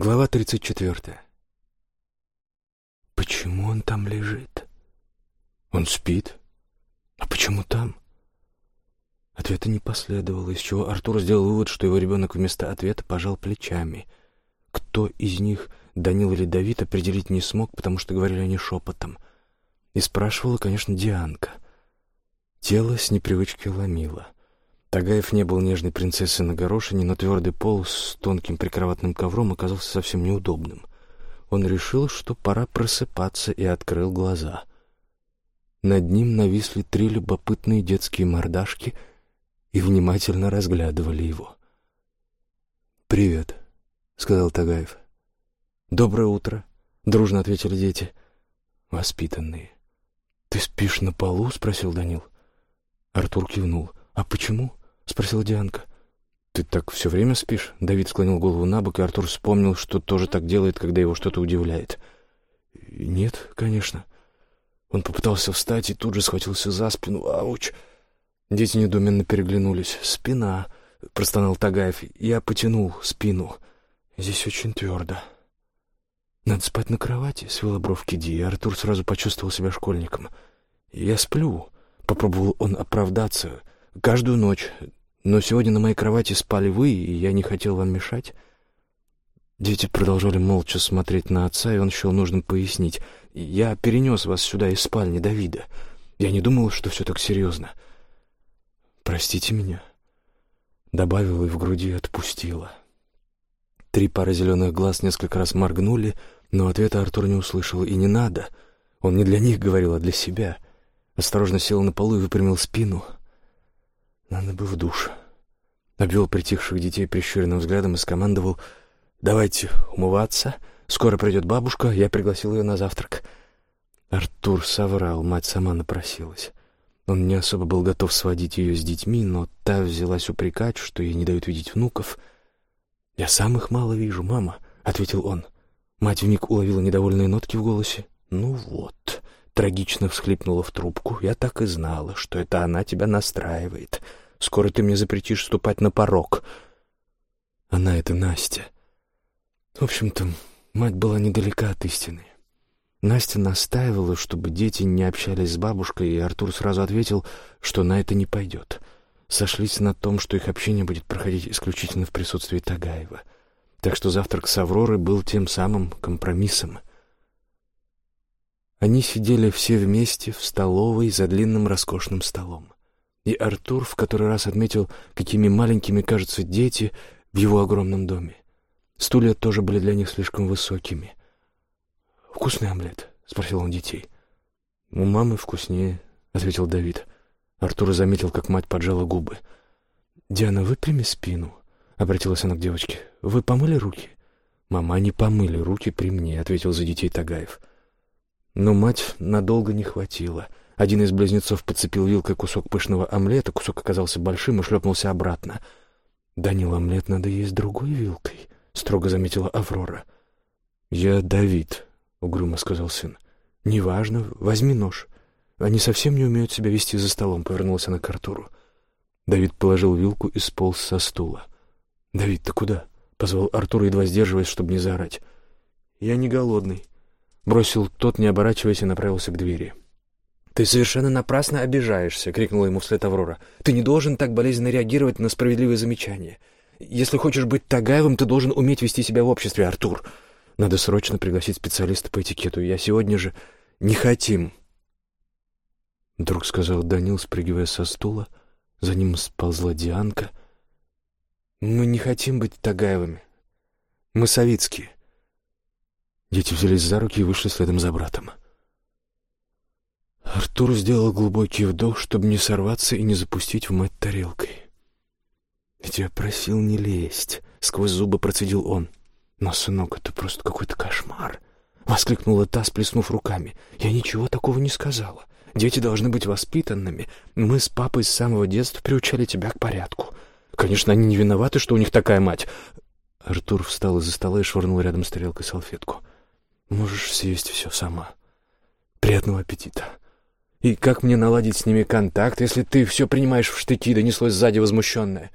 Глава 34. Почему он там лежит? Он спит. А почему там? Ответа не последовало, из чего Артур сделал вывод, что его ребенок вместо ответа пожал плечами. Кто из них, Данил или Давид, определить не смог, потому что говорили они шепотом. И спрашивала, конечно, Дианка. Тело с непривычки ломило. Тагаев не был нежной принцессой на горошине, но твердый пол с тонким прикроватным ковром оказался совсем неудобным. Он решил, что пора просыпаться, и открыл глаза. Над ним нависли три любопытные детские мордашки и внимательно разглядывали его. «Привет», — сказал Тагаев. «Доброе утро», — дружно ответили дети. «Воспитанные». «Ты спишь на полу?» — спросил Данил. Артур кивнул. «А почему?» — спросила Дианка. «Ты так все время спишь?» Давид склонил голову на бок, и Артур вспомнил, что тоже так делает, когда его что-то удивляет. «Нет, конечно». Он попытался встать и тут же схватился за спину. «Ауч!» Дети недуменно переглянулись. «Спина!» — простонал Тагаев. Я потянул спину. «Здесь очень твердо». «Надо спать на кровати», — свела бровки Ди, и Артур сразу почувствовал себя школьником. «Я сплю», — попробовал он оправдаться. «Каждую ночь, но сегодня на моей кровати спали вы, и я не хотел вам мешать». Дети продолжали молча смотреть на отца, и он счел нужным пояснить. «Я перенес вас сюда из спальни Давида. Я не думал, что все так серьезно. Простите меня». Добавила и в груди отпустила. Три пары зеленых глаз несколько раз моргнули, но ответа Артур не услышал. И не надо. Он не для них говорил, а для себя. Осторожно сел на полу и выпрямил спину — надо бы в душ. Обвел притихших детей прищуренным взглядом и скомандовал «Давайте умываться. Скоро придет бабушка, я пригласил ее на завтрак». Артур соврал, мать сама напросилась. Он не особо был готов сводить ее с детьми, но та взялась упрекать, что ей не дают видеть внуков. «Я сам их мало вижу, мама», — ответил он. Мать вмиг уловила недовольные нотки в голосе. «Ну вот», Трагично всхлипнула в трубку. «Я так и знала, что это она тебя настраивает. Скоро ты мне запретишь ступать на порог». Она — это Настя. В общем-то, мать была недалека от истины. Настя настаивала, чтобы дети не общались с бабушкой, и Артур сразу ответил, что на это не пойдет. Сошлись на том, что их общение будет проходить исключительно в присутствии Тагаева. Так что завтрак с Авророй был тем самым компромиссом — они сидели все вместе в столовой за длинным роскошным столом. И Артур в который раз отметил, какими маленькими кажутся дети в его огромном доме. Стулья тоже были для них слишком высокими. «Вкусный омлет?» — спросил он детей. «У мамы вкуснее», — ответил Давид. Артур заметил, как мать поджала губы. «Диана, выпрями спину», — обратилась она к девочке. «Вы помыли руки?» «Мама, не помыли руки при мне», — ответил за детей Тагаев. Но мать надолго не хватило. Один из близнецов подцепил вилкой кусок пышного омлета, кусок оказался большим и шлепнулся обратно. «Данил, омлет надо есть другой вилкой», — строго заметила Аврора. «Я Давид», — угрюмо сказал сын. «Неважно, возьми нож. Они совсем не умеют себя вести за столом», — повернулась она к Артуру. Давид положил вилку и сполз со стула. «Давид, ты куда?» — позвал Артур, едва сдерживаясь, чтобы не заорать. «Я не голодный», Бросил тот, не оборачиваясь, и направился к двери. «Ты совершенно напрасно обижаешься!» — крикнула ему вслед Аврора. «Ты не должен так болезненно реагировать на справедливые замечания. Если хочешь быть Тагаевым, ты должен уметь вести себя в обществе, Артур. Надо срочно пригласить специалиста по этикету. Я сегодня же... Не хотим!» Вдруг сказал Данил, спрыгивая со стула. За ним сползла Дианка. «Мы не хотим быть Тагаевыми. Мы Савицкие. Дети взялись за руки и вышли следом за братом. Артур сделал глубокий вдох, чтобы не сорваться и не запустить в мать тарелкой. «Ведь я просил не лезть», — сквозь зубы процедил он. «Но, сынок, это просто какой-то кошмар», — воскликнула та, сплеснув руками. «Я ничего такого не сказала. Дети должны быть воспитанными. Мы с папой с самого детства приучали тебя к порядку. Конечно, они не виноваты, что у них такая мать». Артур встал из-за стола и швырнул рядом с тарелкой салфетку. Можешь съесть все сама. Приятного аппетита. И как мне наладить с ними контакт, если ты все принимаешь в штыки, донеслось сзади возмущенное.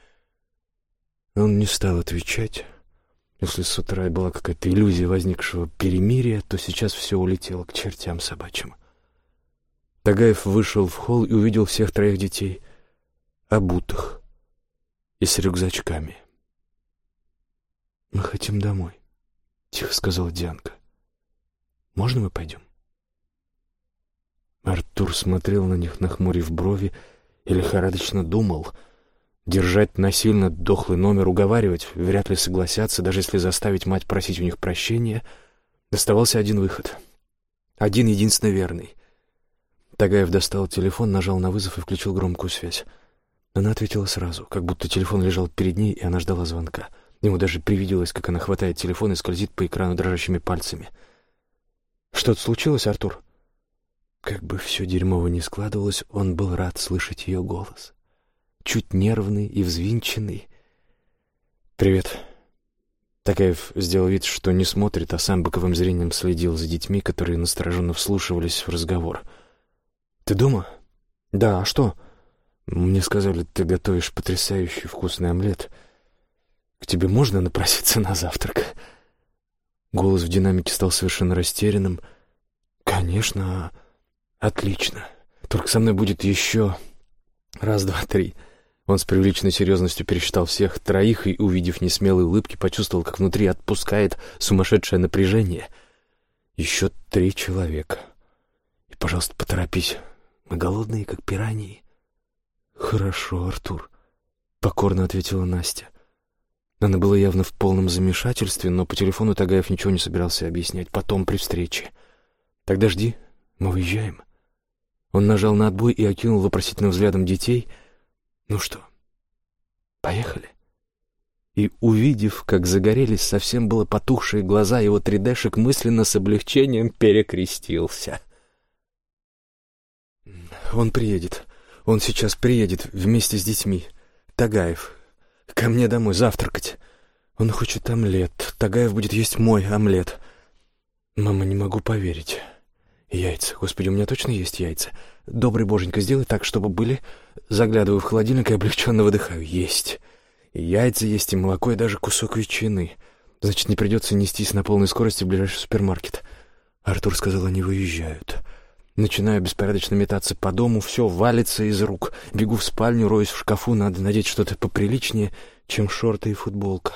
Он не стал отвечать, Если с утра была какая-то иллюзия возникшего перемирия, то сейчас все улетело к чертям собачьим. Тагаев вышел в холл и увидел всех троих детей, обутых и с рюкзачками. «Мы хотим домой», — тихо сказала Дианка. «Можно мы пойдем?» Артур смотрел на них, нахмурив брови, и лихорадочно думал — Держать насильно дохлый номер, уговаривать, вряд ли согласятся, даже если заставить мать просить у них прощения. Доставался один выход. Один единственно верный. Тагаев достал телефон, нажал на вызов и включил громкую связь. Она ответила сразу, как будто телефон лежал перед ней, и она ждала звонка. Ему даже привиделось, как она хватает телефон и скользит по экрану дрожащими пальцами. «Что-то случилось, Артур?» Как бы все дерьмово не складывалось, он был рад слышать ее голос чуть нервный и взвинченный. «Привет». Такаев сделал вид, что не смотрит, а сам боковым зрением следил за детьми, которые настороженно вслушивались в разговор. «Ты дома?» «Да, а что?» «Мне сказали, ты готовишь потрясающий вкусный омлет. К тебе можно напроситься на завтрак?» Голос в динамике стал совершенно растерянным. «Конечно, отлично. Только со мной будет еще раз, два, три». Он с привлеченной серьезностью пересчитал всех троих и, увидев несмелые улыбки, почувствовал, как внутри отпускает сумасшедшее напряжение. Еще три человека. И, пожалуйста, поторопись. Мы голодные, как пираньи. Хорошо, Артур, — покорно ответила Настя. Она была явно в полном замешательстве, но по телефону Тагаев ничего не собирался объяснять. Потом, при встрече. Тогда жди, мы выезжаем. Он нажал на отбой и окинул вопросительным взглядом детей — ну что, поехали? И, увидев, как загорелись совсем было потухшие глаза его тридешек, мысленно с облегчением перекрестился. Он приедет. Он сейчас приедет вместе с детьми. Тагаев. Ко мне домой завтракать. Он хочет омлет. Тагаев будет есть мой омлет. Мама, не могу поверить. Яйца. Господи, у меня точно есть яйца. Добрый боженька, сделай так, чтобы были. Заглядываю в холодильник и облегченно выдыхаю. Есть. И яйца есть, и молоко, и даже кусок ветчины. Значит, не придется нестись на полной скорости в ближайший супермаркет. Артур сказал, они выезжают. Начинаю беспорядочно метаться по дому, все валится из рук. Бегу в спальню, роюсь в шкафу, надо надеть что-то поприличнее, чем шорты и футболка.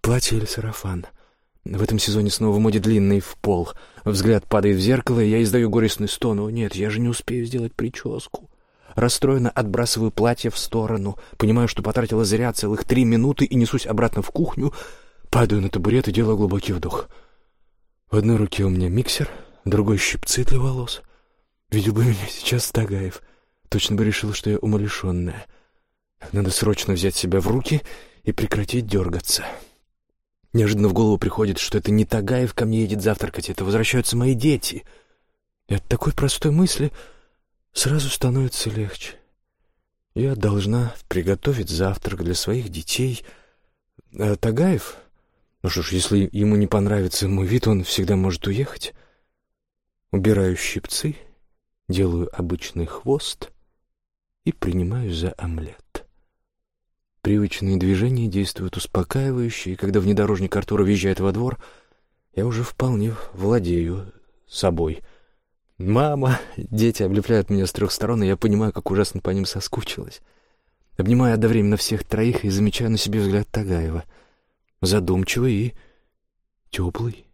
Платье или сарафан — в этом сезоне снова в моде длинный в пол. Взгляд падает в зеркало, и я издаю горестный стон. О, нет, я же не успею сделать прическу. Расстроенно отбрасываю платье в сторону. Понимаю, что потратила зря целых три минуты и несусь обратно в кухню. Падаю на табурет и делаю глубокий вдох. В одной руке у меня миксер, другой — щипцы для волос. Видел бы меня сейчас Тагаев. Точно бы решил, что я умалишенная. Надо срочно взять себя в руки и прекратить дергаться. Неожиданно в голову приходит, что это не Тагаев ко мне едет завтракать, это возвращаются мои дети. И от такой простой мысли сразу становится легче. Я должна приготовить завтрак для своих детей. А Тагаев? Ну что ж, если ему не понравится мой вид, он всегда может уехать. Убираю щипцы, делаю обычный хвост и принимаю за омлет. Привычные движения действуют успокаивающе, и когда внедорожник Артура въезжает во двор, я уже вполне владею собой. Мама, дети облепляют меня с трех сторон, и я понимаю, как ужасно по ним соскучилась. Обнимаю одновременно всех троих и замечаю на себе взгляд Тагаева. Задумчивый и теплый.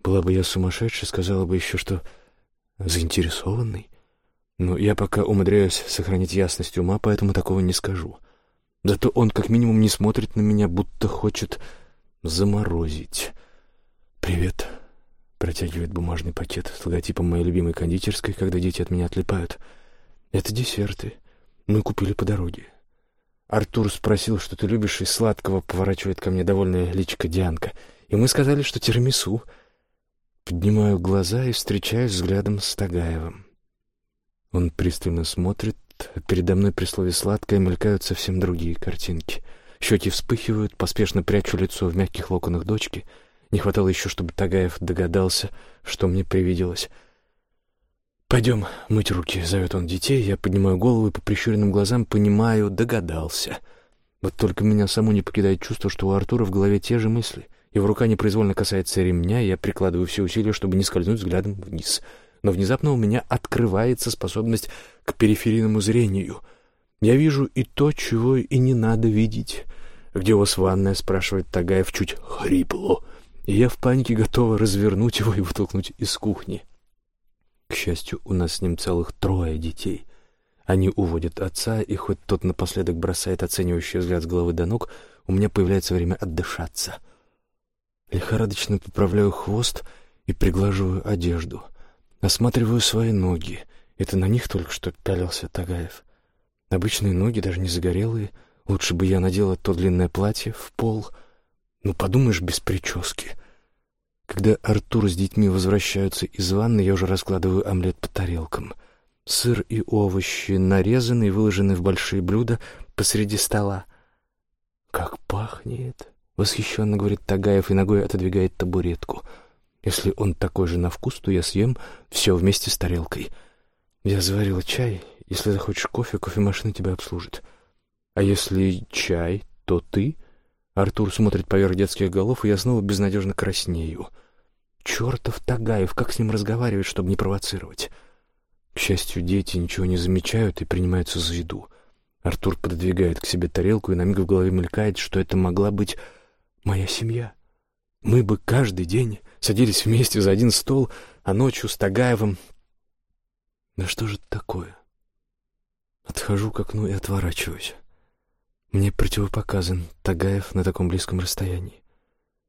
Была бы я сумасшедшей, сказала бы еще, что заинтересованный. Но я пока умудряюсь сохранить ясность ума, поэтому такого не скажу. — Зато он как минимум не смотрит на меня, будто хочет заморозить. «Привет», — протягивает бумажный пакет с логотипом моей любимой кондитерской, когда дети от меня отлипают. «Это десерты. Мы купили по дороге». Артур спросил, что ты любишь из сладкого, поворачивает ко мне довольная личка Дианка. И мы сказали, что тирамису. Поднимаю глаза и встречаюсь взглядом с Тагаевым. Он пристально смотрит, Передо мной при слове «сладкое» мелькают совсем другие картинки. Щеки вспыхивают, поспешно прячу лицо в мягких локонах дочки. Не хватало еще, чтобы Тагаев догадался, что мне привиделось. «Пойдем мыть руки», — зовет он детей. Я поднимаю голову и по прищуренным глазам понимаю, догадался. Вот только меня саму не покидает чувство, что у Артура в голове те же мысли, Его рука непроизвольно касается ремня, и я прикладываю все усилия, чтобы не скользнуть взглядом вниз. Но внезапно у меня открывается способность к периферийному зрению. Я вижу и то, чего и не надо видеть. «Где у вас ванная?» — спрашивает Тагаев чуть хрипло. И я в панике готова развернуть его и вытолкнуть из кухни. К счастью, у нас с ним целых трое детей. Они уводят отца, и хоть тот напоследок бросает оценивающий взгляд с головы до ног, у меня появляется время отдышаться. Лихорадочно поправляю хвост и приглаживаю одежду. Осматриваю свои ноги. Это на них только что пялился Тагаев. Обычные ноги, даже не загорелые. Лучше бы я надела то длинное платье в пол. Ну, подумаешь, без прически. Когда Артур с детьми возвращаются из ванны, я уже раскладываю омлет по тарелкам. Сыр и овощи нарезаны и выложены в большие блюда посреди стола. «Как пахнет!» — восхищенно говорит Тагаев и ногой отодвигает табуретку. «Если он такой же на вкус, то я съем все вместе с тарелкой. Я заварила чай. Если захочешь кофе, кофемашина тебя обслужит. А если чай, то ты...» Артур смотрит поверх детских голов, и я снова безнадежно краснею. «Чертов Тагаев, как с ним разговаривать, чтобы не провоцировать?» К счастью, дети ничего не замечают и принимаются за еду. Артур пододвигает к себе тарелку, и на миг в голове мелькает, что это могла быть моя семья. Мы бы каждый день садились вместе за один стол, а ночью с Тагаевым... Да что же это такое? Отхожу к окну и отворачиваюсь. Мне противопоказан Тагаев на таком близком расстоянии.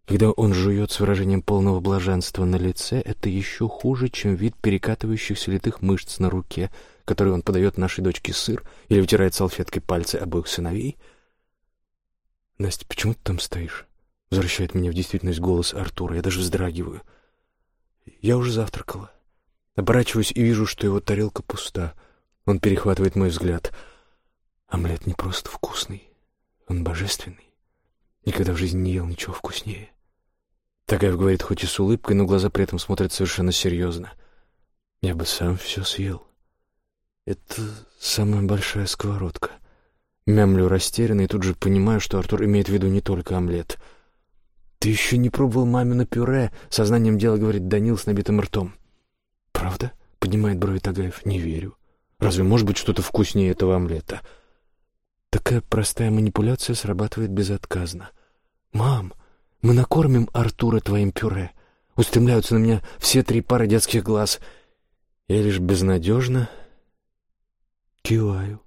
Когда он жует с выражением полного блаженства на лице, это еще хуже, чем вид перекатывающихся литых мышц на руке, который он подает нашей дочке сыр или вытирает салфеткой пальцы обоих сыновей. «Настя, почему ты там стоишь?» — возвращает меня в действительность голос Артура. Я даже вздрагиваю. Я уже завтракала. Оборачиваюсь и вижу, что его тарелка пуста. Он перехватывает мой взгляд. Омлет не просто вкусный, он божественный. Никогда в жизни не ел ничего вкуснее. Тагаев говорит хоть и с улыбкой, но глаза при этом смотрят совершенно серьезно. Я бы сам все съел. Это самая большая сковородка. Мямлю растерянно и тут же понимаю, что Артур имеет в виду не только омлет. «Ты еще не пробовал мамино пюре?» — сознанием дела говорит Данил с набитым ртом. «Правда?» — поднимает брови Тагаев. «Не верю. Разве может быть что-то вкуснее этого омлета?» Такая простая манипуляция срабатывает безотказно. «Мам, мы накормим Артура твоим пюре. Устремляются на меня все три пары детских глаз. Я лишь безнадежно киваю.